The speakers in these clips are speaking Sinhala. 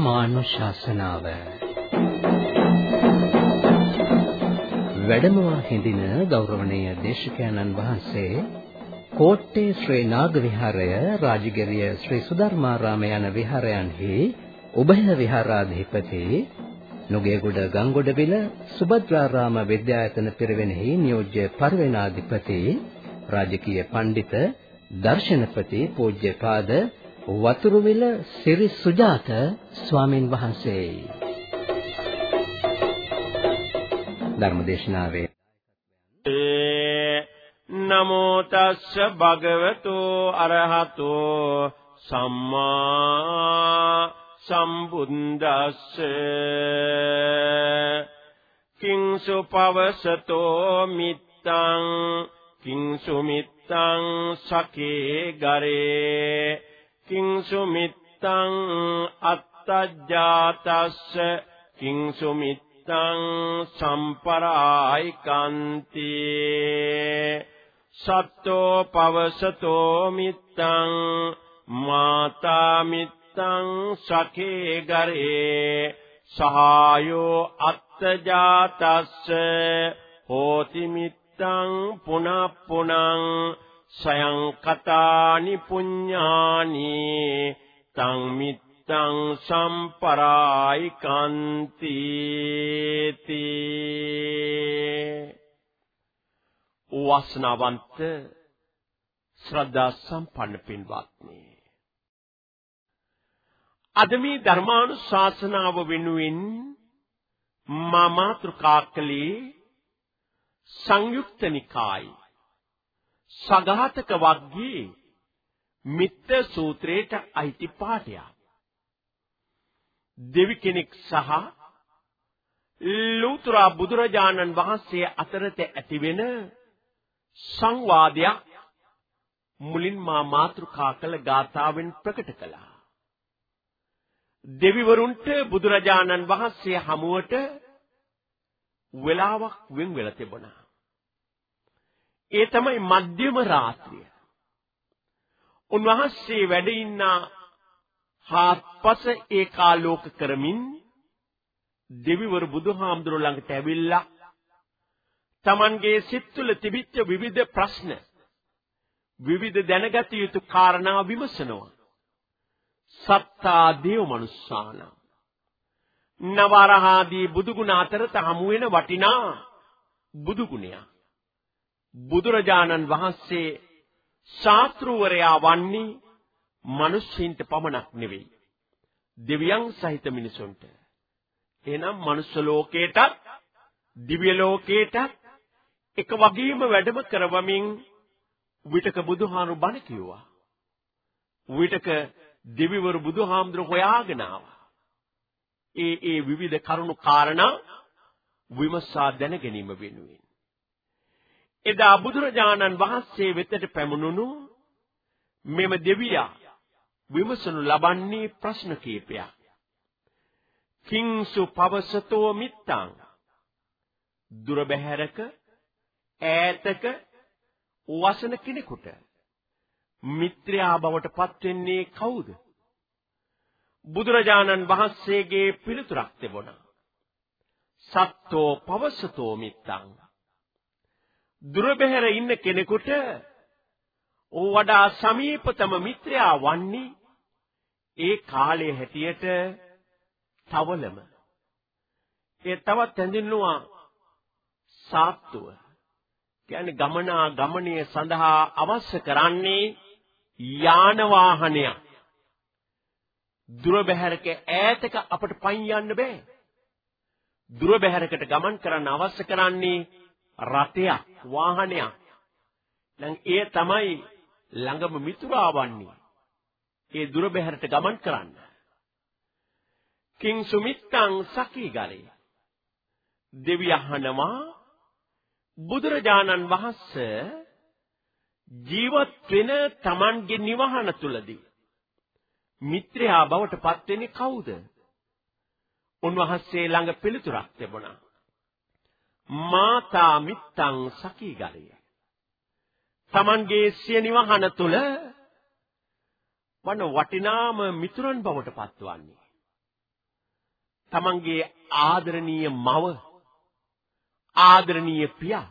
ධර්මානුශාසනාව. වැඩමවා හිඳින ගෞරවනීය දේශකයන්න් වහන්සේ කෝට්ටේ ශ්‍රී නාග විහාරය රාජගිරිය ශ්‍රී සුධර්මාරාම යන විහාරයන්හි උභය විහාරාධිපති නුගේගොඩ ගංගොඩවිල සුභද්‍රාරාම විද්‍යායතන පිරිවෙනෙහි නියෝජ්‍ය පරිවෙනාධිපති රාජකීය පඬිත දර්ශනපති පූජ්‍යපාද වතුරුවිල සිරි සුජාත ස්වාමින් වහන්සේයි. ධර්මදේශනාවේ. නමෝ තස්ස භගවතු අරහතෝ සම්මා සම්බුද්දස්ස. කිංසු පවසතෝ මිත්තං කිංසු මිත්තං සකේ ගරේ. කිංසු මිත්තං අත්තජ්ජාතස්ස කිංසු මිත්තං සම්පරායිකන්ති සත්තෝ පවසතෝ මිත්තං මාතා මිත්තං සකේ ගරේ සහායෝ අත්තජාතස්ස හෝති මිත්තං පුනප්පුනං සයං කතානි පුඤ්ඤානි තං මිත්තං සම්පරායිකන්ති වාසනාවන්ත ශ්‍රද්ධා සම්පන්න පින්වත්නි. අද මේ ධර්මානුශාසනාව වෙනුවෙන් මා මාතෘකා කළේ සංයුක්ත නිකායි සඝාතක වග්ගයේ මිත්ත සූත්‍රයට අයිති පාඩයක්. දෙවි කෙනෙක් සහ ලෝතර බුදුරජාණන් වහන්සේ අතරත ඇතිවෙන සංවාදයක් මුලින් මා මාතෘකා කළ ගාථාවෙන් ප්‍රකට කළා. දෙවිවරුන්ට බුදුරජාණන් වහන්සේ හමුවට වෙලාවක් වෙන් වෙලා තිබුණා. ඒ තමයි මධ්‍යම රාත්‍රිය. උන්වහන්සේ වැඩ ඉන්න හාත්පස ඒකාලෝක කරමින් දෙවිවරු බුදුහාමුදුර ළඟට ඇවිල්ලා Tamanගේ සිත් තුළ තිබිච්ච විවිධ ප්‍රශ්න විවිධ දැනගත යුතු කාරණා විමසනවා. සත්තා දේව මනුස්සාන නවරහාදී බුදුගුණ අතරත හමු වෙන වටිනා බුදුගුණයක්. බුදුරජාණන් වහන්සේ ශාස්ත්‍රූවරයා වන්නේ මිනිස්සුන්ට පමණක් නෙවෙයි. දෙවියන් සහිත මිනිසුන්ට. එහෙනම් මනුස්ස ලෝකේටත් දිව්‍ය ලෝකේටත් එක වගේම වැඩම කරවමින් විතක බුදුහාරු බණ කිව්වා. විතක දෙවිවරු බුදුහාමුදුර හොයාගෙන ආවා. ඒ ඒ විවිධ කරුණු කාරණා විමසා දැන ගැනීම වෙනුවෙන් එදා බුදුරජාණන් වහන්සේ වෙතට පැමුණුණු මෙම දෙවියා විමසනු ලබන්නේ ප්‍රශ්න කීපයක්. කිංසු පවසතෝ මිත්තං දුර බැහැරක ඈතක වසන කෙනෙකුට මිත්‍යා බවට පත් වෙන්නේ කවුද? බුදුරජාණන් වහන්සේගේ පිළිතුරක් තිබුණා. සත්තෝ පවසතෝ මිත්තං දුර බැහැර ඉන්න කෙනෙකුට වඩා සමීපතම මිත්‍රයා වන්නේ ඒ කාලයේ හැටියට තවලම. ඒ තවත් හැඳින්නුවා සාත්තුව. කියන්නේ ගමනා ගමනීය සඳහා අවශ්‍ය කරන්නේ යාන වාහනයක්. දුර බැහැරක ඈතක අපට පයින් යන්න බෑ. දුර බැහැරකට ගමන් කරන්න අවශ්‍ය කරන්නේ රථයක් වාහනයක් දැන් ඒ තමයි ළඟම මිතුරා වන්නේ ඒ දුර බැහැරට ගමන් කරන්න කිං සුමිත්තං සකී ගලේ දෙවි අහනවා බුදුරජාණන් වහන්සේ ජීවත් වෙන Tamanගේ නිවහන තුලදී මිත්‍රයා බවට පත් වෙන්නේ කවුද? උන්වහන්සේ ළඟ පිළිතුරක් තිබුණා. මාතා මිත්තං සකී ගලය. Tamanගේ සිය නිවහන තුල වන වටිනාම මිතුරන් බවට පත්වන්නේ. තමන්ගේ ආදරණීය මව ආදරණීය පියා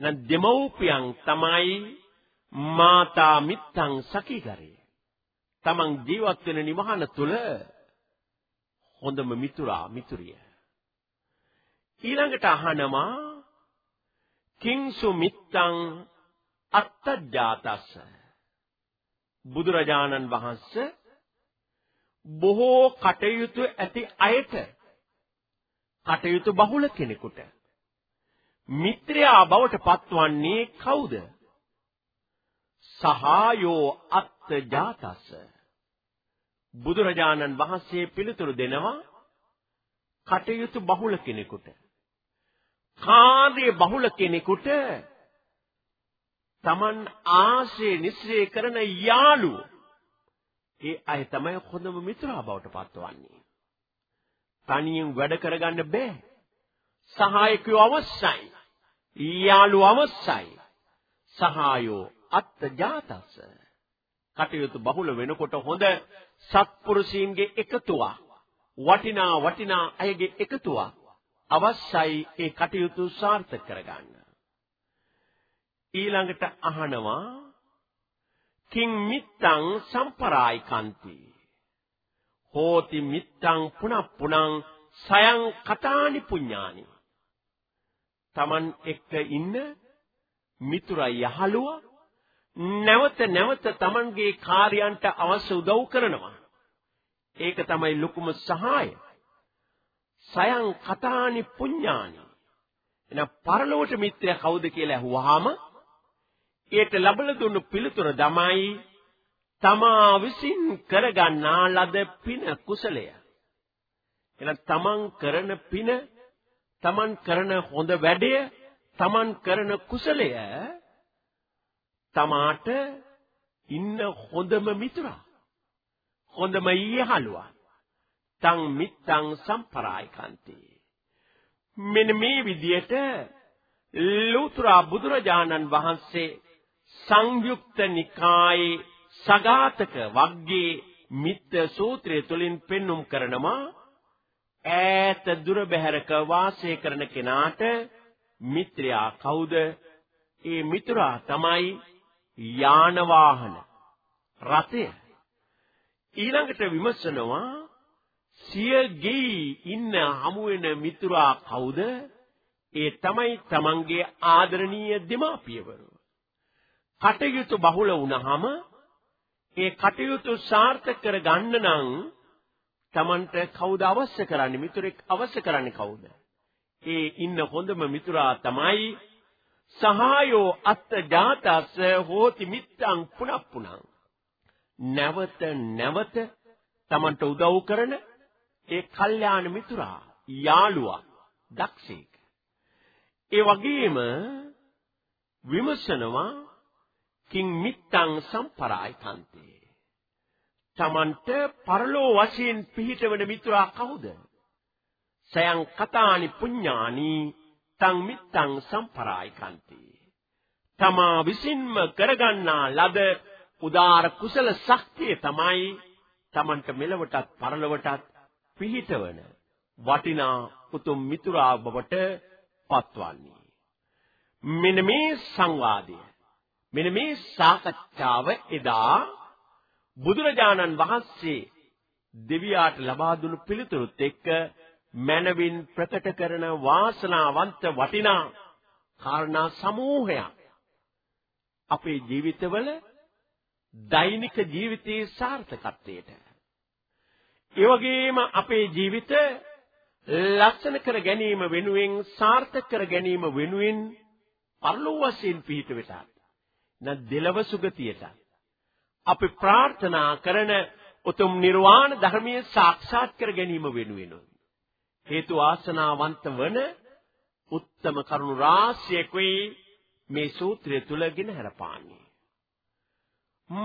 නම් දෙමව්පියන් තමයි මාතා මිත්තං සකීකරේ තමන් ජීවත් වෙන නිවහන තුල හොඳම මිතුරා මිතුරිය ඊළඟට අහනවා කිංසු මිත්තං අත්තජාතස්ස බුදුරජාණන් වහන්සේ බොහෝ කටයුතු ඇති අයට කටයුතු බහුල කෙනෙකුට මිත්‍රයා බවට පත්වන්නේ කවුද? සහායෝ අත්තජාතස්ස. බුදුරජාණන් වහන්සේ පිළිතුරු දෙනවා කටයුතු බහුල කෙනෙකුට. කාර්ය බහුල කෙනෙකුට Taman ආශ්‍රය නිස්සේ කරන යාළුවෝ ඒ අය තමයි හොඳම මිතුරා බවට පත්වන්නේ. තනියෙන් වැඩ කරගන්න බෑ. සහායකයෝ අවශ්‍යයි. යාළුවෝ අවශ්‍යයි. සහායෝ අත්ජාතස. කටයුතු බහුල වෙනකොට හොඳ සත්පුරුෂීන්ගේ එකතුවක් වටිනා වටිනා අයගේ එකතුවක් අවශ්‍යයි ඒ කටයුතු සාර්ථක කරගන්න. ඊළඟට අහනවා කිං මිත්තං සම්පරායිකන්ති? හෝති මිත්තං පුනප්පුනං සයං කතානි පුඤ්ඤානි. Taman එක්ක ඉන්න මිතුරා යහළුවා නැවත නැවත Tamanගේ කාර්යයන්ට අවශ්‍ය උදව් කරනවා. ඒක තමයි ලොකුම සහාය. සයං කතානි පුඤ්ඤානි එහෙනම් පරලෝක මිත්‍රයා කවුද කියලා අහුවාම ඒට ලැබලා දුන්නු පිළිතුර තමයි තමා විසින් කරගන්නා ලද පින කුසලය. එහෙනම් තමන් කරන පින, තමන් කරන හොඳ වැඩය, තමන් කරන කුසලය තමාට ඉන්න හොඳම මිතුරා. හොඳම ඊහලුවා. තං මිත්තං සම්පරායිකන්තේ. මෙන්න මේ විදියට ලෝතුරා බුදුරජාණන් වහන්සේ සංයුක්ත නිකායේ සගාතක වග්ගයේ මිත්‍ය සූත්‍රය තුලින් පෙන්눔 කරනවා ඈත දුර බැහැරක වාසය කරන කෙනාට මිත්‍රයා කවුද? ඒ මිතුරා තමයි යාන වාහන රථය. ඊළඟට විමසනවා සිය ගෙයි ඉන්න හමු වෙන මිතුරා කවුද? ඒ තමයි තමන්ගේ ආදරණීය දෙමාපියවරු. කටයුතු බහුල වුණාම ඒ කටයුතු සාර්ථක කර ගන්න නම් Tamanට කවුද අවශ්‍ය කරන්නේ මිතුරෙක් අවශ්‍ය කරන්නේ කවුද? ඒ ඉන්න හොඳම මිතුරා තමයි සහායෝ අත්ත ජාතස්ස හෝති මිත්තං පුනප්පුනං නැවත නැවත Tamanට උදව් කරන ඒ කල්යාණ මිතුරා යාළුවා දක්ෂයෙක්. ඒ වගේම විමසනවා කිං මිත්තං සම්පරායිකන්තේ තමන්ට පරලෝ වශයෙන් පිහිටවන මිතුරා කවුද? සයන් කතානි පුඤ්ඤානි තං මිත්තං සම්පරායිකන්තේ තමා විසින්ම කරගන්නා ලද උදාර කුසල ශක්තිය තමයි තමන්ට මෙලවටත් පරලොවටත් පිහිටවන වටිනා උතුම් මිතුරා බවට පත්වන්නේ. මෙන්න මේ සංවාදය මෙන්න මේ සාකච්ඡාව එදා බුදුරජාණන් වහන්සේ දෙවියාට ලබා දුන්නු පිළිතුරුත් එක්ක මනවින් ප්‍රකට කරන වාසනාවන්ත වටිනා කාරණා සමූහයක්. අපේ ජීවිතවල දෛනික ජීවිතයේ සාර්ථකත්වයට ඒ වගේම අපේ ජීවිත ලක්ෂණ කර ගැනීම වෙනුවෙන් සාර්ථක කර ගැනීම වෙනුවෙන් පරලෝක වශයෙන් පිහිට වෙතත් න දෙලව සුගතියට අපි ප්‍රාර්ථනා කරන උතුම් නිර්වාණ ධර්මයේ සාක්ෂාත් කර ගැනීම වෙනුවෙන් හේතු ආසනාවන්ත වන උත්තම කරුණු රාශියකුයි මේ සූත්‍රය තුලගෙන හරපාන්නේ.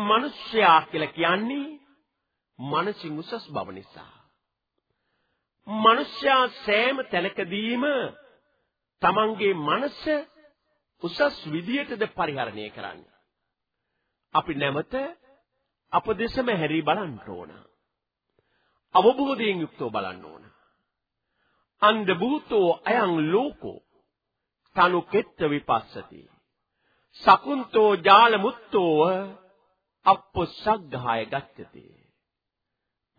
මිනිස්යා කියලා කියන්නේ මනසින් උසස් බව නිසා. මිනිස්යා සෑම තැනකදීම තමන්ගේ මනස උසස් විදියටද පරිහරණය කරන්නේ. අපි නැවත අප දෙසම හැරී බලන්න ඕන. අවබෝධයෙන් යුක්තව බලන්න ඕන. අන්ද භූතෝ අයං ලෝකෝ තනු කෙත්ත විපස්සති සකුන්තෝ ජාල මුත්තෝ අප්පසග්ගාය ගච්ඡති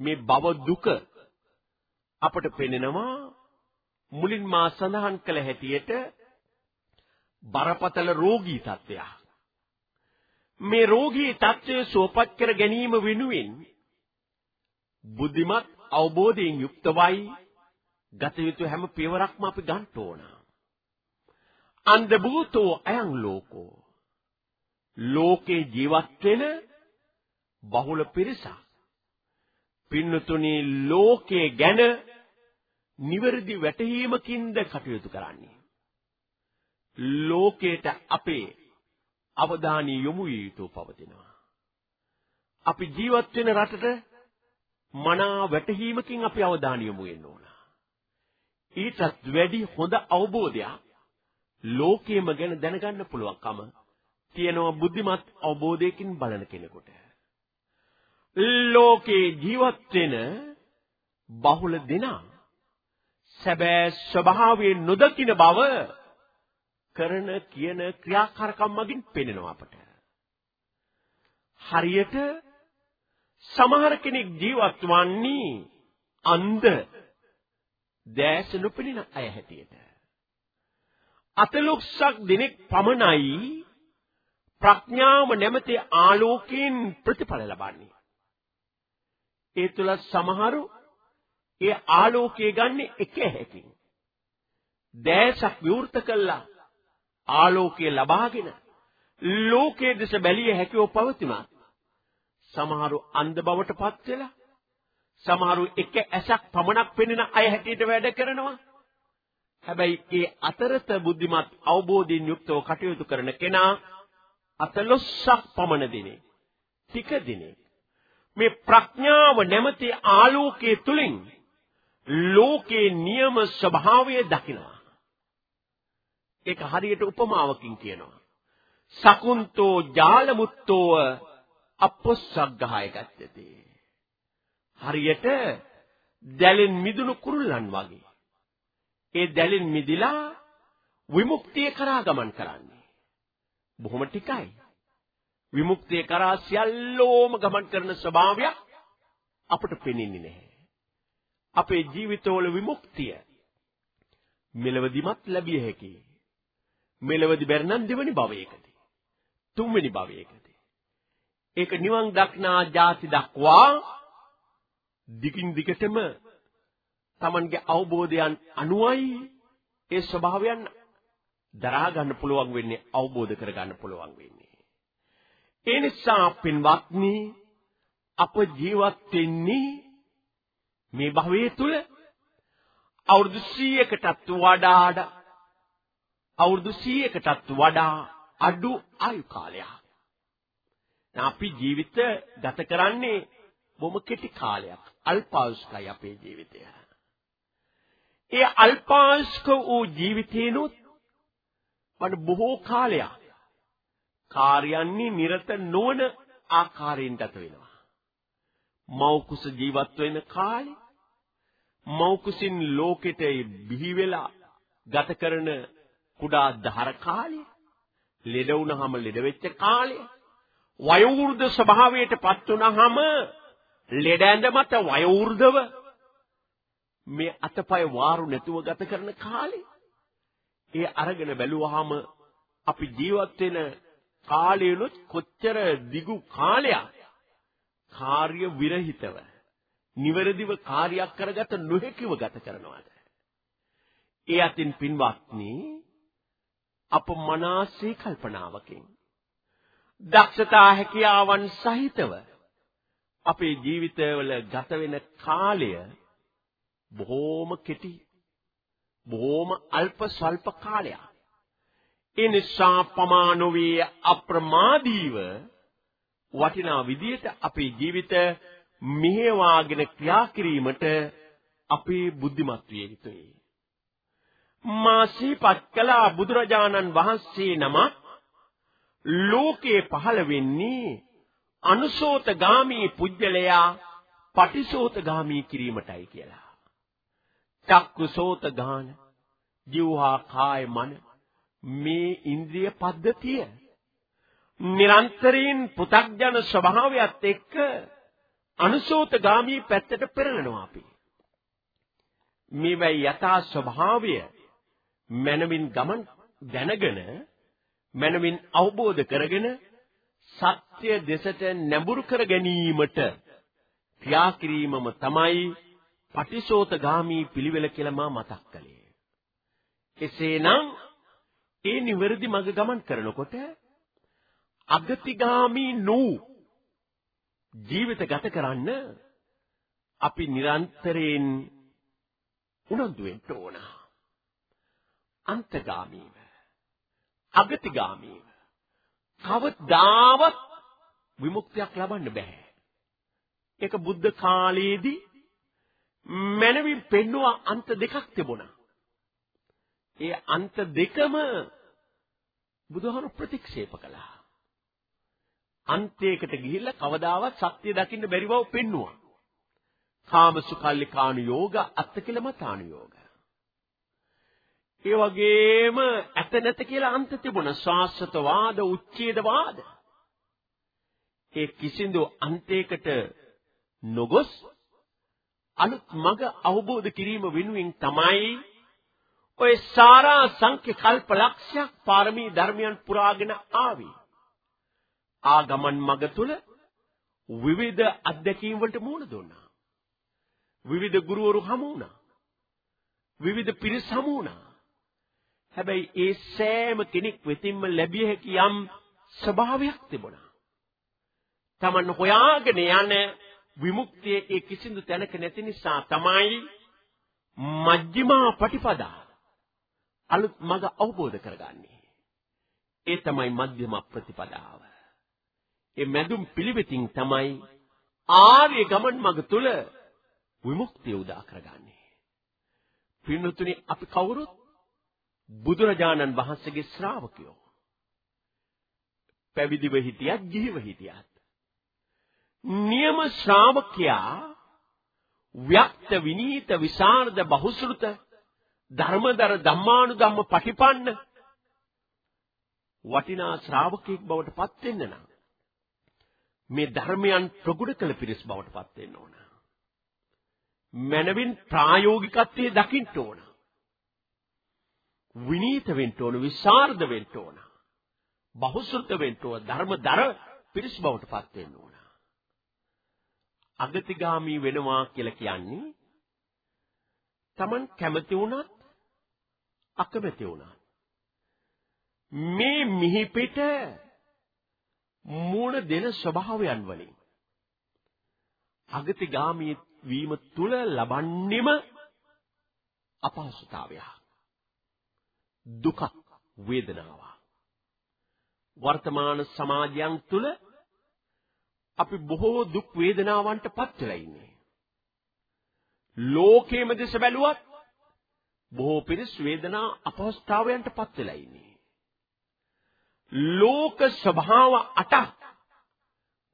මේ භව දුක අපට පෙනෙනවා. මුලින් මා සඳහන් කළ හැටියට බරපතල රෝගී තත්ත්වයක්. මේ රෝගී තත්ත්වය සුවපත් කර ගැනීම වෙනුවෙන් බුද්ධිමත් අවබෝධයෙන් යුක්තවයි ගත යුතු හැම පියවරක්ම අපි ගන්න ඕන. අන්ධ භූතෝ අයං ලෝකෝ. ලෝකේ ජීවත් වෙන බහුල පිරිසක්. පින්නතුනි ලෝකයේ ගැන නිවැරදි වැටහීමකින්ද කටයුතු කරන්නේ? ලෝකයට අපේ අවධානය යොමු විය යුතු පවතිනවා. අපි ජීවත් වෙන රටට මනා වැටහීමකින් අපි අවධානය යොමු වෙන්න ඕන. ඊටත් වැඩි හොඳ අවබෝධයක් ලෝකයේම ගැන දැනගන්න පුළුවන්කම තියෙනවා බුද්ධිමත් අවබෝධයකින් බලන කෙනෙකුට. ලෝකේ ජීවත් වෙන බහුල දෙනා සැබෑ ස්වභාවයෙන් නොදකින බව කරන කියන ක්‍රියාකාරකම් මගින් පෙනෙනවා අපට. හරියට සමහර කෙනෙක් ජීවත් වන්නේ අන්ධ දැස නොපෙනෙන අය හැටියට. අතලොක්සක් දිනෙක පමණයි ප්‍රඥාව නැමැති ආලෝකයෙන් ප්‍රතිඵල ලබන්නේ. ඒ තුල සමහරු ඒ ආලෝකය ගන්න එක හැකින්. දැසක් විවෘත කළා ආලෝකය ලබාගෙන ලෝකයේ දෙස බැලිය හැකිව පවතිනවා. සමහරු අන්ධ බවට පත් වෙලා සමහරු එක ඇසක් පමණක් පෙනෙන අය හැටියට වැඩ කරනවා. හැබැයි ඒ අතරත බුද්ධිමත් අවබෝධයෙන් යුක්තව කටයුතු කරන කෙනා අතලොස්සක් පමණ දිනේ ටික දිනේ මේ ප්‍රඥාව නැමැති ආලෝකයේ තුලින් ලෝකේ නියම ස්වභාවය දකිනවා. ඒක හරියට උපමාවකින් කියනවා. සකුන්තෝ ජාලමුත්තෝ අපොස්සග්ගහය ගත්තේ. හරියට දැලෙන් මිදුණු කුරුල්ලන් වගේ. ඒ දැලෙන් මිදිලා විමුක්තිය කරා ගමන් කරන්නේ. බොහොම ටිකයි. විමුක්තිය කරා සියල්ලෝම ගමන් කරන ස්වභාවය අපට පෙනෙන්නේ නැහැ. අපේ ජීවිතවල විමුක්තිය මෙලවදිමත් ලැබිය හැකියි. මෙලවදි බැරනම් දෙවනි භවයකදී. තුන්වෙනි භවයකදී. ඒක නිවන් දක්නා ಜಾති දක්වා දිගින් දිගටම Tamanගේ අවබෝධයන් අනුවයි ඒ ස්වභාවයන් දරා ගන්න පුළුවන් වෙන්නේ අවබෝධ කර ගන්න පුළුවන් වෙන්නේ. ඒ නිසා පින්වත්නි අප ජීවත් වෙන්නේ මේ භවයේ තුල අවුරුදු 100කටත් වඩා අවුරුදු 100කටත් වඩා අඩු ආයු කාලයක්. අපි ජීවිත ගත කරන්නේ බොහොම කෙටි කාලයක්. අල්පායුෂ්කයි අපේ ජීවිතය. ඒ අල්පායුෂ්ක වූ ජීවිතේනොත් මට බොහෝ කාලයක් කාර්යයන්හි නිරත නොවන ආකාරයෙන් ගත වෙනවා. මෞකුස ජීවත් වෙන කාලේ මෞකුසින් ලෝකෙට බිහි වෙලා ගත කරන කුඩා දහර කාලේ ලෙඩ වුණාම ලෙඩ වෙච්ච කාලේ වයෝවෘද්ධ ස්වභාවයට පත් වුණාම ලෙඩ ඇඳ මත වයෝවෘද්ධව මේ අතපය වාරු නැතුව ගත කරන කාලේ ඒ අරගෙන බැලුවාම අපි ජීවත් වෙන කාලයලොත් කොච්චර දිගු කාලයක් කාර්ය විරහිතව නිවැරදිව කාර්යයක් කරගත නොහැකිව ගත කරනවාද ඒ අතින් පින්වත්නි අප මනසේ කල්පනාවකින් දක්ෂතා හැකියාවන් සහිතව අපේ ජීවිතවල ගත වෙන කාලය බොහෝම කෙටි බොහෝම අල්ප ස්වල්ප කාලයක්. ඒ නිසා පමානෝවේ අප්‍රමාදීව වටිනා විදියට අපේ ජීවිත මෙහෙවාගෙන ක්‍රියා කිරීමට අපේ බුද්ධිමත් විය යුතුයි. මා සිහිපත් කළ බුදුරජාණන් වහන්සේ නම ලෝකේ පහළ වෙන්නේ අනුසෝතගාමී පුජ්‍යලයා පටිසෝතගාමී කිරීමටයි කියලා. චක්කු සෝත ගාන ජීවහා කාය මන මේ ඉන්ද්‍රිය පද්ධතිය නිරන්තරයෙන් පු탁ජන ස්වභාවයත් එක්ක අනුසෝතගාමී පැත්තට පෙරලනවා අපි. මේවයි යථා ස්වභාවය මනමින් ගමන් දැනගෙන මනමින් අවබෝධ කරගෙන සත්‍ය දෙසට නැඹුරු කර ගැනීමට ක්‍රියා කිරීමම තමයි පටිසෝතගාමී පිළිවෙල කියලා මා මතක් කළේ. එසේනම් ඒ නිවැරදි මඟ ගමන් කරනකොට අගතිගාමී නූ ජීවිත ගත කරන්න අපි නිරන්තරයෙන් උනන්දු වෙන්න ඕන. අන්තගාමීව අගතිගාමීව කවදාවත් විමුක්තියක් ලබන්න බෑ. ඒක බුද්ධ කාලයේදී මනවින් පෙන්වුවා අන්ත දෙකක් තිබුණා. ඒ අන්ත දෙකම බුදුහාමුදුරු ප්‍රතික්ෂේප කළා. අන්තයකට ගිහිල්ලා කවදාවත් සත්‍ය දකින්න බැරි බව පෙන්වුවා. කාමසුකල්ලි කාණු යෝග අත්තකිලමතාණු යෝග. ඒ වගේම ඇත නැත කියලා අන්ත තිබුණා. ශාස්ත්‍රවාද, උච්ඡේදවාද. ඒ කිසිඳු අන්තයකට නොගොස් අලුත් මඟ අවබෝධ කිරීම වෙනුවෙන් තමයි ඔය සාරා සංඛ්‍ය කල්ප ලක්ෂයක් පාරමී ධර්මයන් පුරාගෙන ආවේ. ආගමන් මඟ තුල විවිධ අත්දැකීම් වලට මුහුණ දුන්නා. විවිධ ගුරුවරු හමු වුණා. විවිධ පිරිස් හමු වුණා. හැබැයි ඒ සෑම කෙනෙක් වෙතින්ම ලැබිය හැකි යම් ස්වභාවයක් තිබුණා. Taman හොයාගෙන යන විමුක්තිය ඒ කිසිදු තැනක නැති නිසා තමයි මජ්ක්‍ධිමා පටිපදා අලුත් මඟ අවබෝධ කරගන්නේ. ඒ තමයි මධ්‍යම ප්‍රතිපදාව. ඒ මැදුම් පිළිවෙතින් තමයි ආර්ය ගමන් මඟ තුල විමුක්තිය උදා කරගන්නේ. පින්නතුනි අපි කවුරුත් බුදුරජාණන් වහන්සේගේ ශ්‍රාවකයෝ. පැවිදිව හිටියත් ගිහිව හිටියත් නියම ශ්‍රාවකයා ව්‍යක්ත විනීත විසරද බහුශෘත ධර්මදර ධම්මානුධම්ම පටිපන්න වටිනා ශ්‍රාවකෙක් බවට පත් වෙන්න නම් මේ ධර්මයන් ප්‍රගුණ කළ පිරිස් බවට පත් වෙන්න ඕන. මනවින් ප්‍රායෝගිකත්වයේ දකින්න ඕන. විනීත වෙන්න ඕන, විසරද වෙන්න ඕන. බහුශෘත වෙන්න ඕන, ධර්මදර පිරිස් බවට පත් වෙන්න ඕන. අගතිගාමී වෙනවා කියලා කියන්නේ Taman කැමති වුණත් අකමැති වුණත් මේ මිහි පිට මූණ දෙන ස්වභාවයන් වලින් අගතිගාමී වීම තුල ලබන්නේම අපහසුතාවය දුක වේදනාව වර්තමාන සමාජයන් තුල අපි බොහෝ දුක් වේදනාවන්ට පත් වෙලා ඉන්නේ. ලෝකයේම දෙස බැලුවත් බොහෝ පිරිස් වේදනා අපහසුතාවයන්ට පත් වෙලා ඉන්නේ. ලෝක ස්වභාව අටක්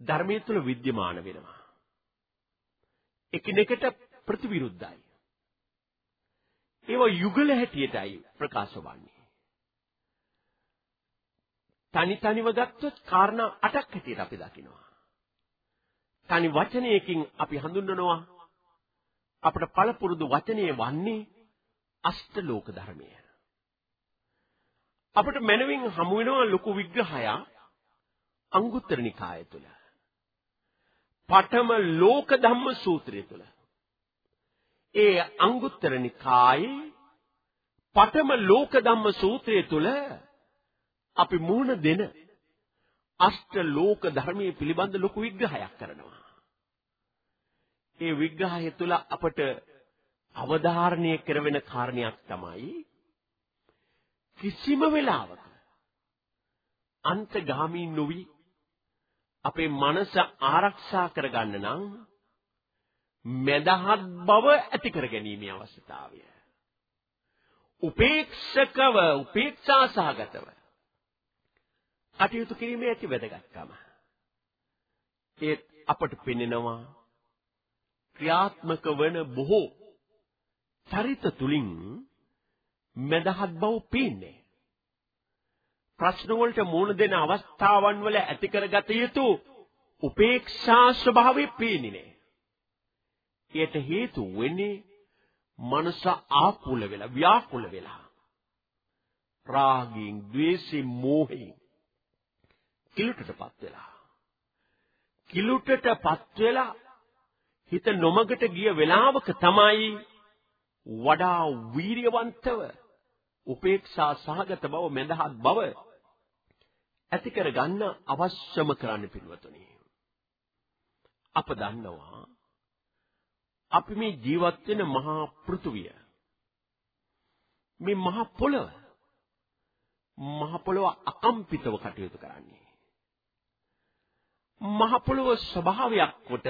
ධර්මයේ තුල विद्यमान වෙනවා. එකිනෙකට ප්‍රතිවිරුද්ධයි. ඒවා යුගල හැටියටයි ප්‍රකාශ වන්නේ. තනි තනිව ගත්තොත් කාරණා අටක් හැටියට අපි දකිනවා. තනි වචනයකින් අපි හඳුන්වනවා අපට පළපුරුදු වචනය වන්නේ අෂ්ටලෝක ධර්මය. අපට මනවින් හමු වෙනවා ලොකු විග්‍රහයක් අංගුත්තර නිකාය තුල. පඨම ලෝක ධම්ම සූත්‍රය තුල. ඒ අංගුත්තර නිකායේ පඨම ලෝක ධම්ම සූත්‍රය තුල අපි මුහුණ දෙන අෂ්ට ලෝක ධර්මයේ පිළිබඳ ලොකු විග්‍රහයක් කරනවා. ඒ විග්‍රහය තුළ අපට අවධාරණය කරවෙන කාරණයක් තමයි කිසිම වෙලාවක අන්තගාමී නොවි අපේ මනස ආරක්ෂා කරගන්න නම් මෙදහත් බව ඇති කර ගැනීමේ අවශ්‍යතාවය. උපේක්ෂකව උපේක්ෂා සහගතව කටයුතු කිරීමේ ඇති වැදගත්කම. ඒ අපට පෙනෙනවා ක්‍රියාත්මක වන බොහෝ චරිත තුලින් මදහත් බව පේන්නේ. ප්‍රශ්න වලට මුහුණ දෙන අවස්ථාවන් වල ඇති කරගත යුතු උපේක්ෂා ස්වභාවය පේන්නේ නැහැ. ඒට හේතු වෙන්නේ මනස ආකුල වෙලා ව්‍යාකුල වෙලා. රාගයෙන්, ద్వේෂයෙන්, මෝහයෙන් කිලුටටපත් වෙලා. කිලුටටපත් වෙලා හිත නොමගට ගිය වෙලාවක තමයි වඩා වීරියවන්තව උපේක්ෂා සහගත බව මෙඳහත් බව ඇති කර ගන්න අවශ්‍යම කරන්න පිළිවතුනි. අප දන්නවා අපි මේ ජීවත් වෙන මහා පෘථුවිය මේ මහා පොළව මහා පොළව අකම්පිතව කටයුතු කරන්නේ මහා පොළව ස්වභාවයක් කොට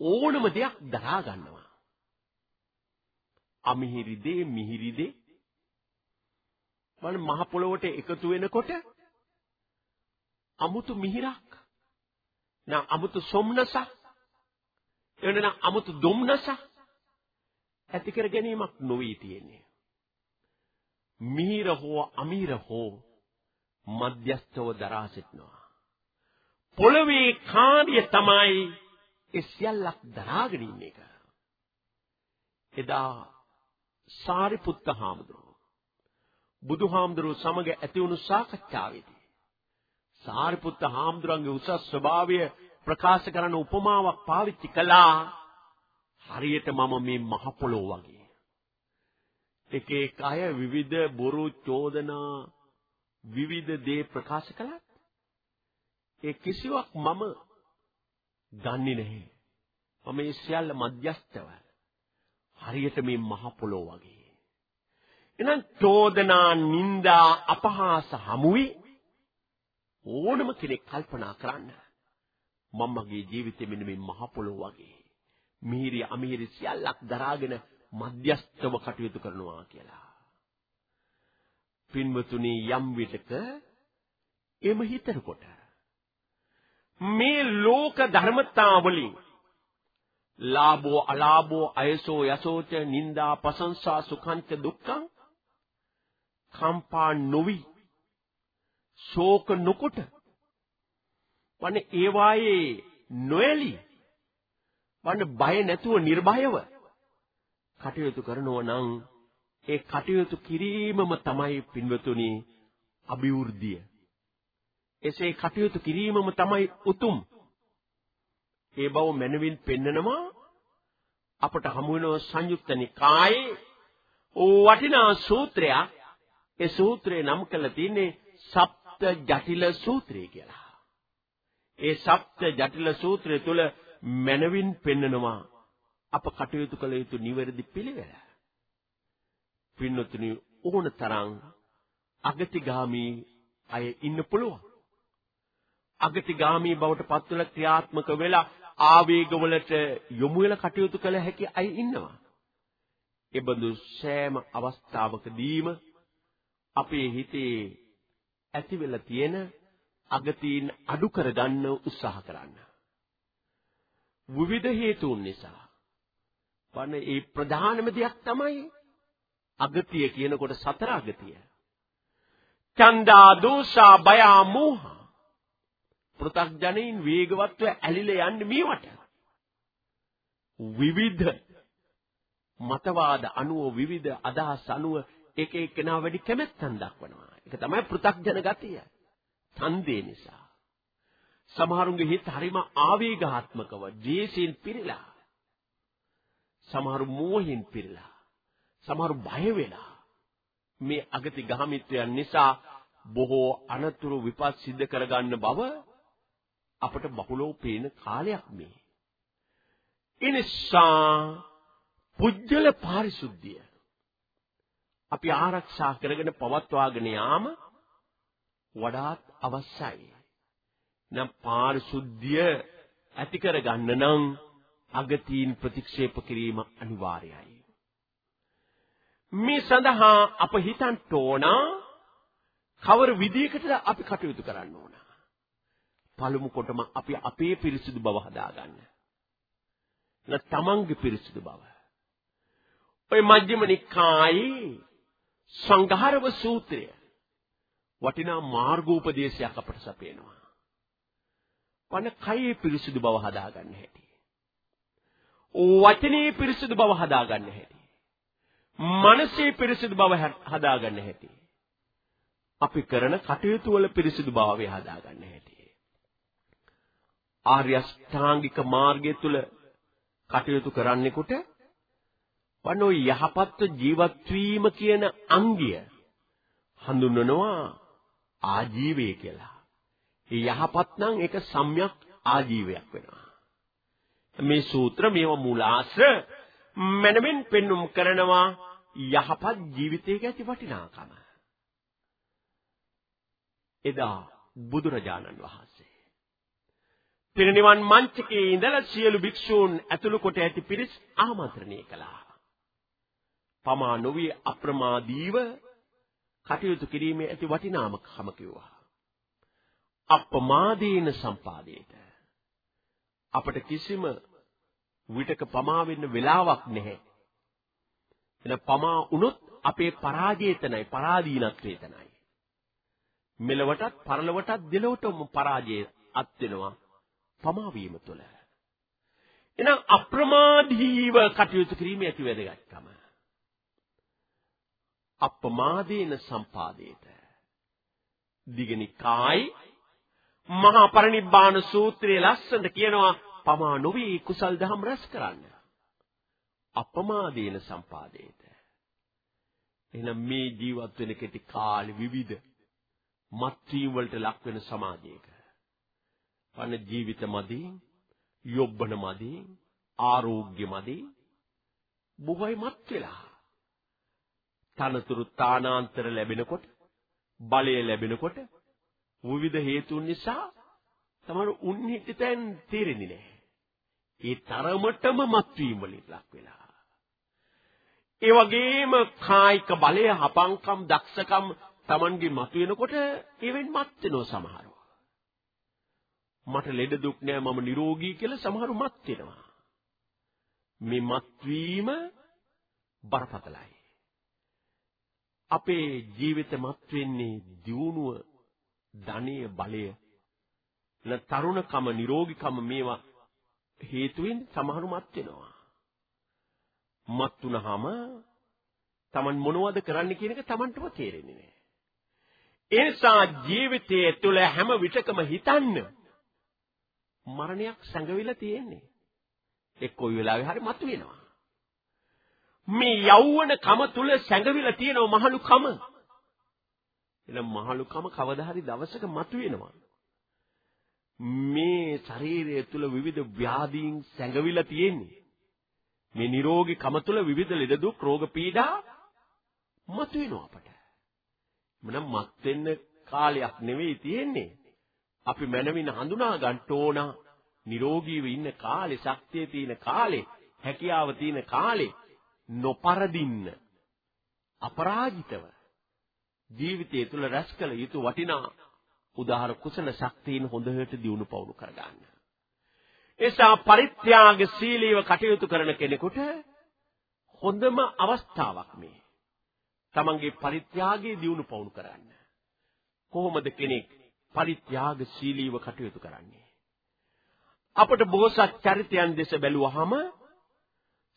ඕනම දෙයක් දරා ගන්නවා අමිහිරි දේ මිහිරි දේ. බලන්න මහ පොළොවට එකතු වෙනකොට අමුතු මිහිරක් නා අමුතු සොම්නසක් එවනම් අමුතු දුම්නසක් ඇති කර ගැනීමක් නොවේ තියෙන්නේ. මිහිර හෝ අමිහිර හෝ මධ්‍යස්තව දරා සිටනවා. පොළවේ කාර්ය තමයි ඒ සියල්ලක් දරාගෙන ඉන්න එක. එදා සාරිපුත්ත හාමුදුරුවෝ. බුදුහාමුදුරුවෝ සමග ඇති වුණු සාකච්ඡාවේදී සාරිපුත්ත හාමුදුරන්ගේ උසස් ස්වභාවය ප්‍රකාශ කරන උපමාවක් පාවිච්චි කළා. හරියට මම මේ මහ පොළොව වගේ. එක එක අය විවිධ බොරු චෝදනා විවිධ දේ ප්‍රකාශ කළත් ඒ කිසිවක් මම දන්නේ නැහැ. මම මේ සියල්ල මධ්‍යස්තව හරියට මේ මහ පොළොව වගේ. එහෙනම් චෝදනා, නිന്ദා, අපහාස හමුවේ ඕනම කෙනෙක් කල්පනා කරන්න. මම මගේ ජීවිතේ මෙන්න මේ මහ පොළොව වගේ. මිහිරි අමිහිරි සියල්ලක් දරාගෙන මධ්‍යස්තව කටයුතු කරනවා කියලා. පින්වතුනි යම් විටක එම හිතනකොට මේ ලෝක ධර්මතාවලින් ලාභෝ අලාභෝ අයසෝ යසෝච නිന്ദා ප්‍රශංසා සුඛංච දුක්ඛං කම්පා නොවි. ශෝක නොකොට. වන්නේ ඒ වායේ නොයලි. වන්නේ බය නැතුව නිර්භයව කටයුතු කරනවා නම් ඒ කටයුතු කිරීමම තමයි පින්වතුනි අභිවෘද්ධිය. එසේ කටයුතු කිරීමම තමයි උතුම්. ඒ බව මනවින් පෙන්නනවා අපට හමු වෙන සංයුක්ත නිකායේ වටිනා සූත්‍රයක් ඒ සූත්‍රේ නම් කරලා තින්නේ සප්ත ජටිල සූත්‍රය කියලා. ඒ සප්ත ජටිල සූත්‍රය තුල මනවින් පෙන්නනවා අප කටයුතු කළ යුතු නිවැරදි පිළිවෙල. පින්නතුනි ඕන තරම් අගතිගාමී අය ඉන්න පුළුවන්. අගතිගාමී බවට පත් වෙලා ක්‍රියාත්මක වෙලා ආවේගවලට යොමු වෙලා කටයුතු කළ හැකි අය ඉන්නවා. ඒබඳු සෑම අවස්ථාවකදීම අපේ හිතේ ඇති වෙලා තියෙන අගතීන් අඩු කරගන්න උත්සාහ කරන්න. විවිධ හේතුන් නිසා. වන ඒ ප්‍රධානම දෙයක් තමයි අගතිය කියනකොට සතර අගතිය. චන්දා දෝෂා බය මෝහ පෘථග්ජනයින් වේගවත්ව ඇලිලා යන්නේ මේවට. විවිධ මතවාද අනුව විවිධ අදහස් අනුව එක එක්කෙනා වැඩි කැමැත්තක් දක්වනවා. ඒක තමයි පෘථග්ජන ගතිය. ඡන්දේ නිසා. සමහරුන්ගේ හිත හරිම ආවේගාත්මකව ද්වේෂයෙන් පිරීලා. සමහරු මෝහෙන් පිරීලා. සමහරු බය වෙලා. මේ අගති ගහමිත්‍රයන් නිසා බොහෝ අනතුරු විපත් සිද්ධ කරගන්න බව අපට බහුලව පේන කාලයක් මේ. ඒ නිසා පුජ්‍යල පාරිශුද්ධිය අපි ආරක්ෂා කරගෙන පවත්වාගෙන යාම වඩාත් අවශ්‍යයි. නම් පාරිශුද්ධිය ඇති කරගන්න නම් අගතීන් ප්‍රතික්ෂේප කිරීම අනිවාර්යයි. මේ සඳහා අප හිතන්න ඕන කවර විදියකටද අපි කටයුතු කරන්න ඕන. පළමු කොටම අපි අපේ පිරිසිදු බව හදාගන්න. නැත් තමන්ගේ පිරිසිදු බව. ඔය මජ්ක්‍ධිම නිකායේ සංඝාරව සූත්‍රය වටිනා මාර්ගෝපදේශයක් අපට සපයනවා. වන කයේ පිරිසිදු බව හදාගන්න හැටි. වචනේ පිරිසිදු බව හදාගන්න හැටි. මනසේ පිරිසිදු බව හදාගන්න හැටි. අපි කරන කටයුතු වල පිරිසිදු භාවය හදාගන්න හැටි. ආර්ය අෂ්ටාංගික මාර්ගය තුල කටයුතු කරන්නෙකුට වනෝ යහපත්ව ජීවත් වීම කියන අංගය හඳුන්වනවා ආජීවය කියලා. ඒ යහපත් නම් ඒක සම්‍යක් ආජීවයක් වෙනවා. මේ සූත්‍ර මේව මූලාශ්‍ර මනමින් පෙන්눔 කරනවා යහපත් ජීවිතයක ඇති වටිනාකම. එදා බුදුරජාණන් වහන්සේ පිරිනිවන් මංචකයේ ඉඳලා සියලු භික්ෂූන් ඇතුළු කොට ඇති පිරිස් ආමන්ත්‍රණය කළා. පමා නොවි අප්‍රමාදීව කටයුතු කිරීමේ ඇති වටිනාකම කිව්වා. අප්‍රමාදීන සම්පාදේත අපට කිසිම විටක පමා වෙන්න වෙලාවක් නැහැ. එන පමා වුණොත් අපේ පරාජයතනයි පරාදීනක්‍රේතනයි. මෙලවටත් පරලවටත් දෙලොවටම පරාජය අත් වෙනවා පමා වීම තුළ. එහෙනම් අප්‍රමාදීව කටයුතු කිරීමේ ඇති වැදගත්කම. අප්‍රමාදේන සම්පාදේත. දිගනිකායි මහා පරිනිබ්බාන සූත්‍රයේ ලස්සනට කියනවා පමා නොවි කුසල් දහම් රැස් කරන්න. අප්‍රමාදේන සම්පාදේත. එහෙනම් මේ ජීවත් වෙන කෙටි කාලෙ විවිධ මත්වීම් වලට ලක් වෙන සමාජයක. වන ජීවිත මදි, යොබ්බන මදි, ආරෝග්‍ය මදි, බොහෝයි මත් වෙලා. තනතුරු තානාන්තර ලැබෙනකොට, බලය ලැබෙනකොට විවිධ හේතුන් නිසා තමයි උන්හිටිතෙන් තේරෙන්නේ නැහැ. ඒ තරමටම මත්වීම් වලින් ලක් වෙලා. ඒ වගේම කායික බලය, හපංකම්, දක්ෂකම් Tamanගේ මතුවෙනකොට ඒවෙන් මත් වෙනවා සමහරව. මට ලෙඩ දුක් නෑ මම නිරෝගී කියලා සමහරු මත් වෙනවා. මේ මත්වීම බරපතලයි. අපේ ජීවිත මත් වෙන්නේ දියුණුව, ධනය, බලය, න තරුණකම, නිරෝගීකම මේවා හේතුවෙන් සමහරු මත් වෙනවා. මත් වුනහම Taman මොනවද කරන්න කියන එක Tamanටම තේරෙන්නේ නෑ. ඒ නිසා ජීවිතයේ තුල හැම විටකම හිතන්න මරණයක් සැඟවිලා තියෙන්නේ. එක් කොයි වෙලාවෙ හරි මතුවෙනවා. මේ යෞවන කම තුල සැඟවිලා තියෙන මහලු කම. එනම් මහලු කම කවදා හරි දවසක මතුවෙනවා. මේ ශරීරය තුල විවිධ ව්‍යාධීන් සැඟවිලා තියෙන්නේ. මේ නිරෝගී කම තුල විවිධ ලෙඩ දුක් රෝග පීඩා මතුවෙනවා අපට. මනම් මත් වෙන්න කාලයක් නෙවෙයි තියෙන්නේ. අපි මනමින් හඳුනා ගන්න ඕන නිරෝගීව ඉන්න කාලේ, ශක්තිය තියෙන කාලේ, හැකියාව තියෙන කාලේ නොපරදින්න අපරාජිතව ජීවිතය තුළ රැස් කළ යුතු වටිනා උදාහර කුසල ශක්තියින් හොඳට දියුණු පවුණු කරගන්න. එසා පරිත්‍යාග සීලීව කටයුතු කරන කෙනෙකුට හොඳම අවස්ථාවක් මේ. තමන්ගේ පරිත්‍යාගයේ දියුණු පවුණු කරන්න. කොහොමද කෙනෙක් පරිත්‍යාගශීලීව කටයුතු කරන්නේ? අපට බෝසත් චරිතයන් දෙස බැලුවහම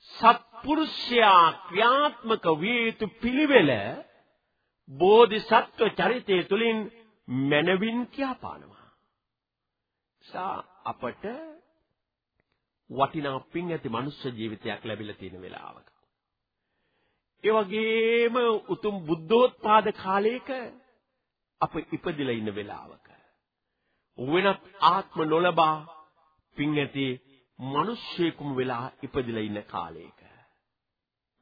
සත්පුරුෂයා ක්‍රියාත්මක විය යුතු පිළිවෙල බෝධිසත්ව චරිතය තුළින් මනවින් කියාපානවා. සා අපට වටිනා පින් ඇති මනුෂ්‍ය ජීවිතයක් ලැබිලා තියෙන වෙලාවක. ඒ වගේම උතුම් බුද්ධෝත්පාද කාලයක අප ඉපදිලා ඉන්න වෙලාවක වෙනත් ආත්ම නොලබා පින් ඇති මිනිස්සෙකුම වෙලා ඉපදිලා ඉන්න කාලයක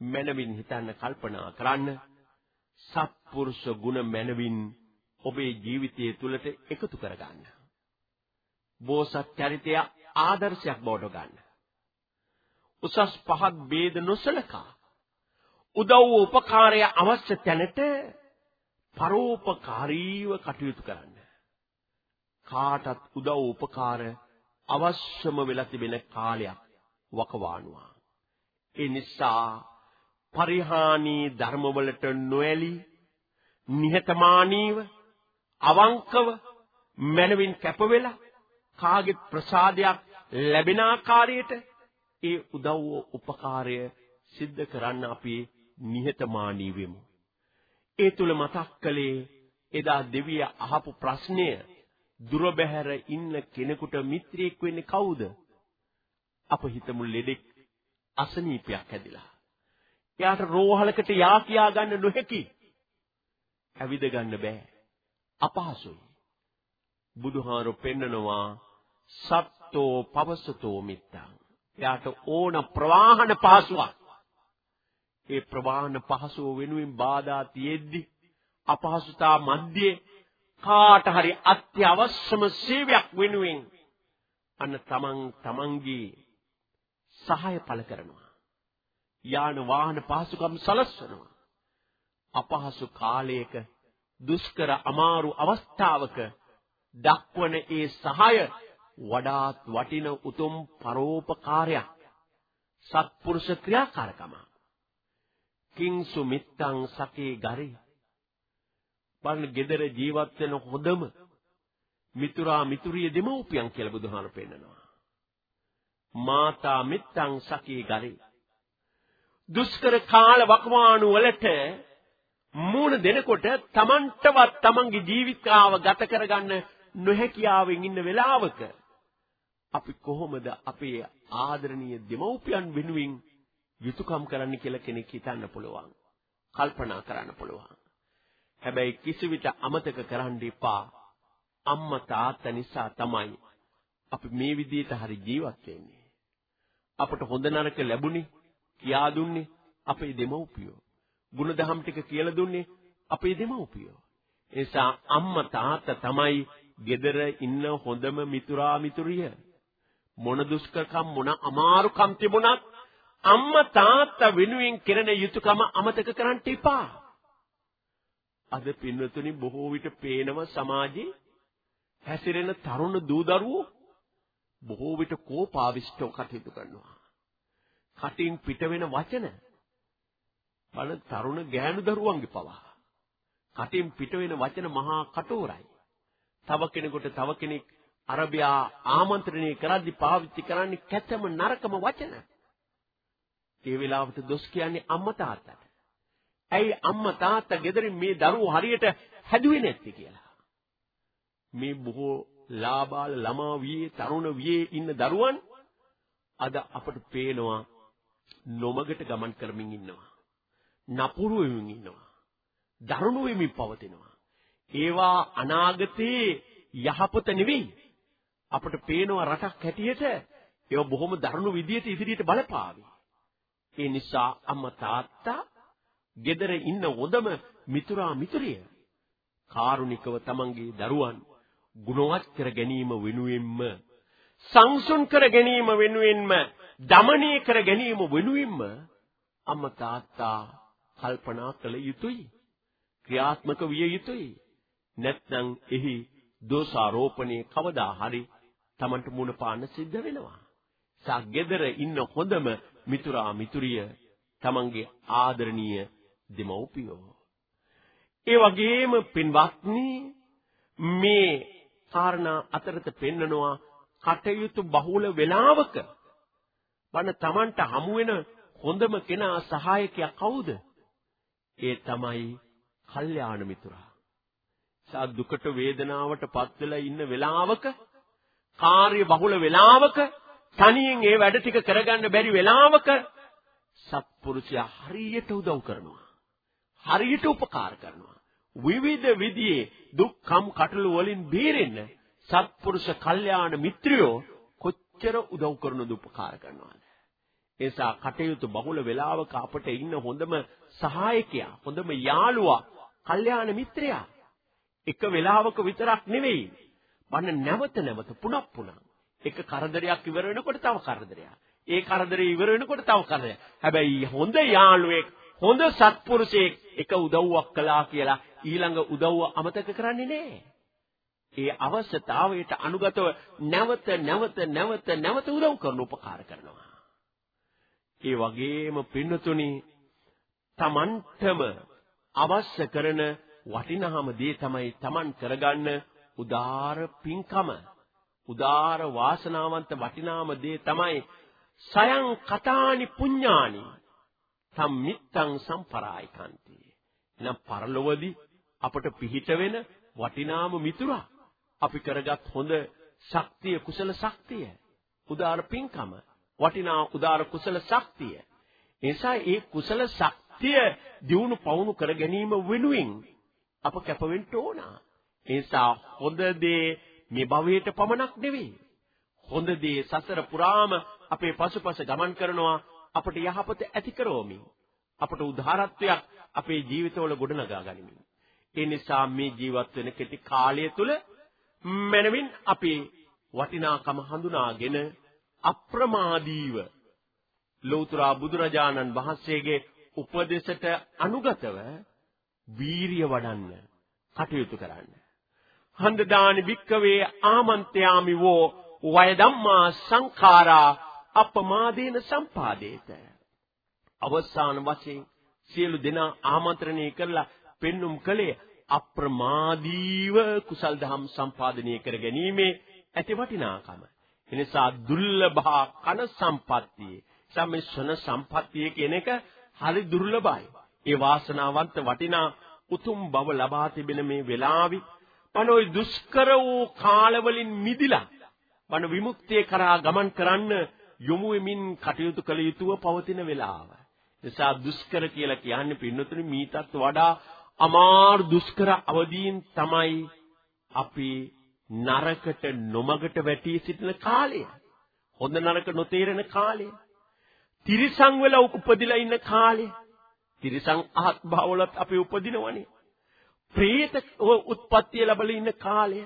මනවින් හිතන්න කල්පනා කරන්න සත්පුරුෂ ගුණ මනවින් ඔබේ ජීවිතය තුළට එකතු කරගන්න. බෝසත් චරිතය ආදර්ශයක් බවට ගන්න. උසස් පහත් ભેද නොසලකා උදව් උපකාරය අවශ්‍ය තැනට පරෝපකාරීව කටයුතු කරන්න. කාටත් උදව් උපකාර අවශ්‍යම වෙලා තිබෙන කාලයක් වකවානුවා. ඒ නිසා පරිහානී ධර්මවලට නොඇලී නිහතමානීව අවංකව මනවින් කැප වෙලා කාගේ ප්‍රසාදයක් ලැබෙන ආකාරයට ඒ උදව්ව උපකාරය සිද්ධ කරන්න අපි නිහතමානී වෙමු. ඒ තුල මතක් කළේ එදා දෙවිය අහපු ප්‍රශ්නය දුර බැහැර ඉන්න කෙනෙකුට මිත්‍රයෙක් වෙන්නේ කවුද? අප හිතමු ලෙඩෙක් අසනීපයක් හැදිලා. එයාට රෝහලකට යා කියා ගන්න නොහැකි. ඇවිද ගන්න බෑ. අපහසුයි. බුදුහාරු පෙන්නනවා සත්තෝ පවසතෝ මිත්තං. එයාට ඕන ප්‍රවාහන පහසුවක්. ඒ ප්‍රවාහන පහසුව වෙනුවෙන් බාධා තියෙද්දි අපහසුතා මැද්දේ කාට හරි අත්‍යවශ්‍යම සේවයක් වෙනුවෙන් අන්න තමන් තමන්ගේ සහාය පළ කරනවා. යාන වාහන පහසුකම් සලස්වනවා. අපහසු කාලයක දුෂ්කර අමාරු අවස්ථාවක දක්වන ඒ සහාය වඩාත් වටින උතුම් පරෝපකාරයක්. සත්පුරුෂ ක්‍රියාකාරකම. කිංසු මිත්තං සකේ ගරි. බලන්න gedara ජීවත් වෙන හොඳම මිතුරා මිතුරිය දෙමව්පියන් කියලා බුදුහාම පෙන්නනවා. මාතා මිත්තං සකේ ගරි. දුෂ්කර කාල වකවාණු වලට මූණ දෙනකොට Tamanටවත් Tamanගේ ජීවිතාව ගත කරගන්න නොහැකියාවෙන් ඉන්න වෙලාවක අපි කොහොමද අපේ ආදරණීය දෙමව්පියන් වෙනුවෙන් යුතුයකම් කරන්න කියලා කෙනෙක් හිතන්න පුළුවන්. කල්පනා කරන්න පුළුවන්. හැබැයි කිසිවිට අමතක කරන්න එපා. අම්මා තාත්තා නිසා තමයි අපි මේ විදිහට හරි ජීවත් වෙන්නේ. අපට හොඳ නරක ලැබුණේ කියා දුන්නේ අපේ දෙමව්පියෝ. ಗುಣධම් ටික කියලා දුන්නේ අපේ දෙමව්පියෝ. ඒ නිසා අම්මා තාත්තා තමයි gedara ඉන්න හොඳම මිතුරා මිතුරිය. මොන දුෂ්කරකම් මොන අමාරුකම් තිබුණත් අම්මා තාත්තා වෙනුවෙන් කෙරෙන යුතුයකම අමතක කරන්න එපා. අද පින්නතුනි බොහෝ විට පේනව සමාජයේ හැසිරෙන තරුණ දූ දරුවෝ බොහෝ විට කෝපාවිෂ්ඨව කටයුතු කරනවා. කටින් පිට වෙන වචන බල තරුණ ගෑනු දරුවන්ගේ පවා කටින් පිට වෙන වචන මහා කටෝරයි. තව කෙනෙකුට තව කෙනෙක් අරබියා ආමන්ත්‍රණය කරද්දී පාවිච්චි කරන්නේ කැතම නරකම වචන. ඒ වෙලාවට දොස් කියන්නේ අම්මා තාත්තට. ඇයි අම්මා තාත්තා ගෙදරින් මේ දරුවෝ හරියට හැදුවේ නැත්තේ කියලා. මේ බොහෝ ලාබාල ළමා වියේ තරුණ වියේ ඉන්න දරුවන් අද අපට පේනවා නොමගට ගමන් කරමින් ඉන්නවා. නපුරු වෙමින් ඉන්නවා. දරුණු වෙමින් පවතිනවා. ඒවා අනාගතේ යහපත නෙවෙයි. අපට පේනවා රටක් හැටියට ඒවා බොහොම දරුණු විදියට ඉදිරියට බලපාවි. ඒ නිසා අම්මා තාත්තා gedare ඉන්න හොඳම මිතුරා මිතුරිය කාරුණිකව තමන්ගේ දරුවන් ගුණවත් කර ගැනීම වෙනුවෙන්ම සංසුන් කර ගැනීම වෙනුවෙන්ම දමනය කර ගැනීම වෙනුවෙන්ම අම්මා තාත්තා කල්පනා කළ යුතුයි ක්‍රියාත්මක විය යුතුයි නැත්නම් එහි දෝෂාරෝපණේ කවදා හරි Tamanට මුණ පාන්න සිද්ධ වෙනවා. සාගෙදර ඉන්න හොඳම මිතුරා මිතුරිය Tamanගේ ආදරණීය දෙමව්පියෝ. ඒ වගේම පින්වත්නි මේ කාරණා අතරත පෙන්නනවා කටයුතු බහුල වෙලාවක වන Tamanට හමු වෙන හොඳම කෙනා සහායකයා කවුද? ඒ තමයි කල්යාණ මිතුරා. සා දුකට වේදනාවට පත් වෙලා ඉන්න වෙලාවක කාර්ය බහුල වෙලාවක තනියෙන් ඒ වැඩ ටික කරගන්න බැරි වෙලාවක සත්පුරුෂයා හරියට උදව් කරනවා. හරියට උපකාර කරනවා. විවිධ විදිහේ දුක්ඛම් කටළු වලින් බේරෙන්න සත්පුරුෂ කල්යාණ මිත්‍රයෝ කොච්චර උදව් කරනද උපකාර කරනවද? ඒසා කටයුතු බහුල වෙලාවක අපට ඉන්න හොඳම සහායකයා, හොඳම යාළුවා, කල්යාණ මිත්‍රයා. එක වෙලාවක විතරක් නෙවෙයි. වන්න නැවත නැවත පුනක් පුනක්. එක කරදරයක් ඉවර වෙනකොට තව කරදරයක්. ඒ කරදරේ ඉවර වෙනකොට තව කරදරයක්. හැබැයි හොඳ යාළුවෙක්, හොඳ සත්පුරුෂයෙක් එක උදව්වක් කළා කියලා ඊළඟ උදව්ව අමතක කරන්නේ නැහැ. ඒ අවශ්‍යතාවයට අනුගතව නැවත නැවත නැවත නැවත උදව් කරන උපකාර කරනවා. ඒ වගේම පින්නතුනි Tamanටම අවශ්‍ය කරන වටිනාම දේ තමයි Taman කරගන්න උදාර පින්කම. උදාර වාසනාවන්ත වටිනාම දේ තමයි සයන් කතානි පුඤ්ඤානි සම්මිත්තං සම්පරායිකන්ති. එනම් පරලොවදී අපට පිහිට වෙන වටිනාම මිතුරා අපි කරගත් හොඳ ශක්තිය කුසල ශක්තිය උදාර පින්කම වටිනා උදාර කුසල ශක්තිය එසා ඒ කුසල ශක්තිය දියුණු පවුණු කර ගැනීම වෙනුවෙන් අප කැප වෙන්න ඕන. එසා හොඳ දේ මේ භවයට පමණක් නෙවෙයි. හොඳ දේ සසර පුරාම අපේ පසුපස ගමන් කරනවා අපට යහපත ඇති කරවමින්. අපට උදාහරත්වයක් අපේ ජීවිතවල ගොඩනගා ගනිමින්. ඒ නිසා මේ ජීවත් වෙන කෙටි කාලය තුල මනමින් අපේ වටිනාකම හඳුනාගෙන අප්‍රමාදීව ලෞතර බුදුරජාණන් වහන්සේගේ උපදේශට අනුගතව වීරිය වඩන්න කටයුතු කරන්න. හන්ද දානි වික්කවේ ආමන්ත්‍යාමි වෝ වය ධම්මා සංඛාරා අපමාදේන සම්පාදේත. අවසාන වශයෙන් සියලු දෙනා ආමන්ත්‍රණය කරලා පෙන්눔 කළේ අප්‍රමාදීව කුසල් දහම් සම්පාදනය කර ගැනීමේ ඇති වටිනාකම. එනිසා දුර්ලභා කන සම්පත්තිය, සම්මිශ්‍රණ සම්පත්තිය කියන එක හරි දුර්ලභයි. ඒ වාසනාවන්ත වටිනා උතුම් බව ලබා තිබෙන මේ වෙලාවි පනෝයි දුෂ්කර වූ කාලවලින් මිදිලා වන විමුක්තිය කරා ගමන් කරන්න යොමු වෙමින් කටයුතු කළ යුතුව පවතින වෙලාව. නිසා දුෂ්කර කියලා කියන්නේ පින්නතුනි මීටත් වඩා අමාරු දුෂ්කර අවදීන් තමයි අපි නරකට නොමගට වැටී සිටින කාලය. හොඳ නරක නොතේරෙන කාලය. තිරිසන් වෙලා උපදිලා ඉන්න කාලය. තිරිසන් අහත් භවවලත් අපි උපදිනවනේ. ප්‍රේත උත්පත්තිය ලැබලා ඉන්න කාලය.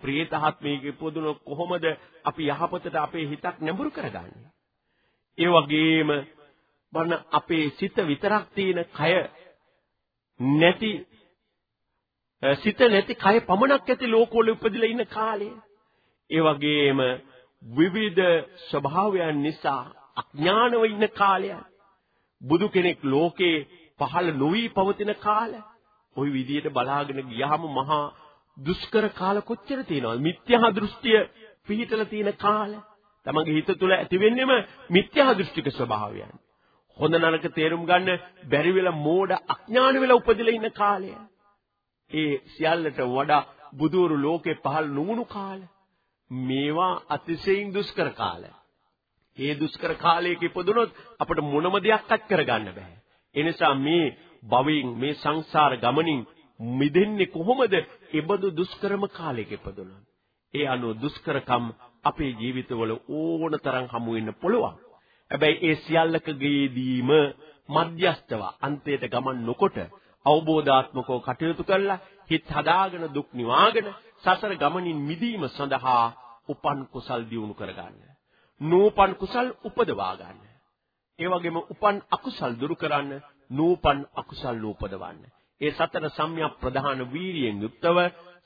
ප්‍රේත ආත්මයක ඉපදුන කොහොමද අපි යහපතට අපේ හිතක් නැඹුරු කරගන්නේ? ඒ වගේම බලන්න අපේ සිත විතරක් තියෙන කය නැති සිත නැති කය පමණක් ඇති ලෝකවල උපදිලා ඉන්න කාලය. ඒ වගේම විවිධ ස්වභාවයන් නිසා අඥානව ඉන්න කාලය. බුදු කෙනෙක් ලෝකේ පහළ නොවි පවතින කාලය. ওই විදියට බලාගෙන ගියාම මහා දුෂ්කර කාල කොච්චර තියෙනවද? මිත්‍යා දෘෂ්ටිය පිහිටලා තියෙන කාලය. තමන්ගේ හිත තුළ ඇති වෙන්නේම මිත්‍යා දෘෂ්ටික ස්වභාවයන්. හොඳ නරක තේරුම් ගන්න බැරි වෙලා මෝඩ අඥාන වෙලා උපදිලා ඉන්න කාලය. ඒ සියල්ලට වඩා බුදුරු ලෝකේ පහළ නුණු කාල. මේවා අතිශයින් දුෂ්කර කාල. ඒ දුෂ්කර කාලයක ඉපදුනොත් අපිට මොනම දෙයක්වත් කරගන්න බෑ. ඒ නිසා මේ භවයෙන් මේ සංසාර ගමනින් මිදෙන්නේ කොහොමද? ඒබඳු දුෂ්කරම කාලයක ඉපදුනොත්. ඒ අනුව දුෂ්කරකම් අපේ ජීවිතවල ඕනතරම් හමු වෙන්න පුළුවන්. හැබැයි ඒ සියල්ලකගේදීම මධ්‍යස්තව අන්තයට ගමන් නොකොට අවබෝධාත්මකව කටයුතු කළා හිත හදාගෙන දුක් නිවාගෙන සසර ගමනින් මිදීම සඳහා උපන් කුසල් දියුණු කරගන්න. නූපන් කුසල් උපදවා ගන්න. ඒ වගේම උපන් අකුසල් දුරු කරන්න නූපන් අකුසල් නූපදවන්න. ඒ සතර සම්‍යක් ප්‍රධාන වීරියෙන් යුක්තව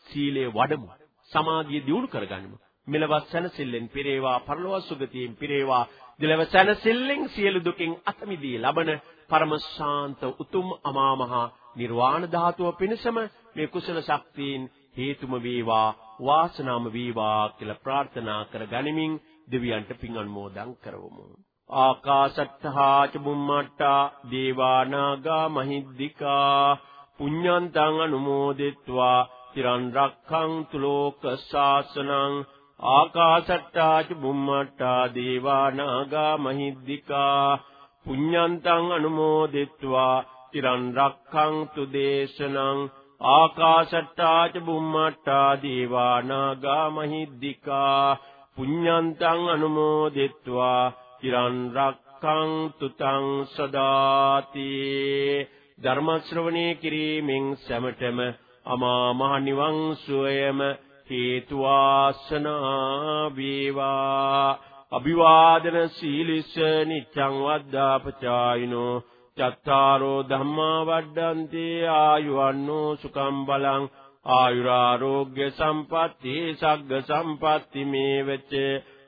සීලේ වඩමු. සමාධිය දියුණු කරගන්නමු. මෙලවත් සැනසෙල්ලෙන් පිරේවා පරලොව සුගතියෙන් පිරේවා දිලව සැනසෙල්ලෙන් සියලු දුකින් අත මිදී ලබන පරම ශාන්ත උතුම් අමා මහ නිර්වාණ ධාතුව පිණසම මේ කුසල ශක්තියින් හේතුම වේවා වාසනාම වේවා කියලා ප්‍රාර්ථනා කර ගනිමින් දෙවියන්ට පින් අනුමෝදන් කරවමු ආකාශත්තා ච බුම්මට්ටා දේවානාගා මහිද්దికා පුඤ්ඤන්තං අනුමෝදෙත්වා තිරන් රක්ඛන්තු ලෝක ශාසනං ආකාශට්ටා ච බුම්මට්ටා දේවානාගා මහිද්దికා පුඤ්ඤන්තං අනුමෝදෙත්වා තිරන් රක්ඛන්තු දේශනං ආකාශට්ටා ච බුම්මට්ටා දේවානාගා මහිද්దికා පුඤ්ඤන්තං අනුමෝදෙත්වා තිරන් රක්ඛන්තු තං සදාති. ධර්ම ශ්‍රවණේ කිරීමෙන් සැමටම අමා මහ නිවන් සුවයම හේතු වාසනා වේවා. අභිවාදන සීලිස නිච්ඡං වද්දාපචායිනෝ චත්තාරෝ ධම්මා වඩ්ඩන්ති ආයුවන්නෝ සුකම් බලං ආයුරාෝග්‍ය සම්පatti සග්ග සම්පatti මේවච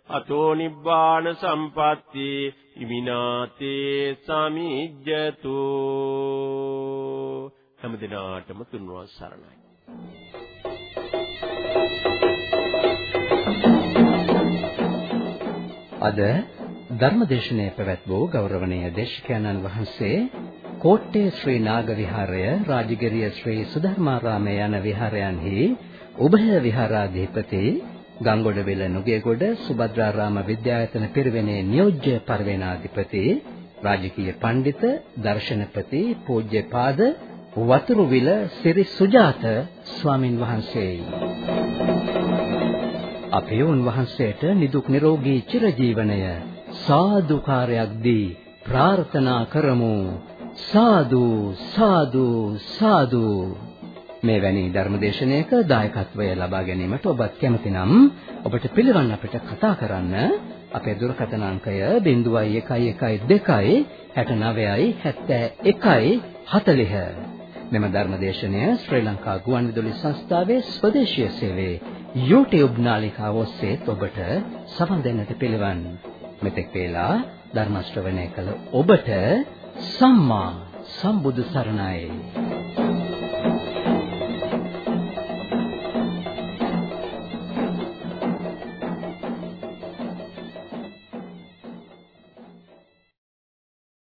අතෝ නිබ්බාන සම්පatti ඉමිනාතේ සමිජ්ජතු. හැමදිනාටම තුන්වන් සරණයි. අද ධර්මදේශනයේ පැවැත් වූ ගෞරවනීය දේශකයන්න් වහන්සේ කෝට්ටේ ශ්‍රී නාග විහාරය රාජගිරිය ශ්‍රී සුධර්මාරාමයේ යන විහාරයන්හි උභය විහාරාධිපති ගංගොඩවිල නුගේගොඩ සුභද්‍රාරාම විද්‍යායතන පිරිවෙනේ නියෝජ්‍ය පරිවේනාධිපති රාජකීය පඬිත දර්ශනපති පූජ්‍යපාද වතුරුවිල සිරි සුජාත ස්වාමින් වහන්සේයි අපේ උන්වහන්සේට නිදුක් නිරෝගී චිරජීවනය සාදුකාරයක් දී ප්‍රාර්ථනා කරමු. සාදු සාදු සාදු. මෙවැනි ධර්මදේශනයක දායකත්වය ලබා ගැනීමට ඔබත් කැමති නම් ඔබට පිළිවන් අපිට කතා කරන්න අපේ දුරකථන අංකය 0112 69යි 71යි 40 මෙම ධර්මදේශනය ශ්‍රී ලංකා ගුවන්විදුලි සංස්ථාවේ ස්වදේශීය සේවයේ YouTube නාලිකාව ඔස්සේ ඔබට සමන් දෙන්නට පිළිවන්. මෙතෙක් වේලා ධර්ම ශ්‍රවණය කළ ඔබට සම්මා සම්බුදු සරණයි.